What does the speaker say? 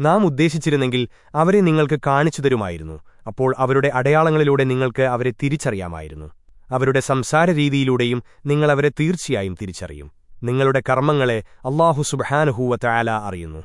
നാം ഉദ്ദേശിച്ചിരുന്നെങ്കിൽ അവരെ നിങ്ങൾക്ക് കാണിച്ചു തരുമായിരുന്നു. അപ്പോൾ അവരുടെ അടയാളങ്ങളിലൂടെ നിങ്ങൾക്ക് അവരെ തിരിച്ചറിയാമായിരുന്നു. അവരുടെ സംസാര രീതിയിലൂടെയും നിങ്ങളവരെ തീർച്ചയായും തിരിച്ചറിയും. നിങ്ങളുടെ കർമ്മങ്ങളെ അള്ളാഹു സുബഹാനുഹൂവ തയാല അറിയുന്നു.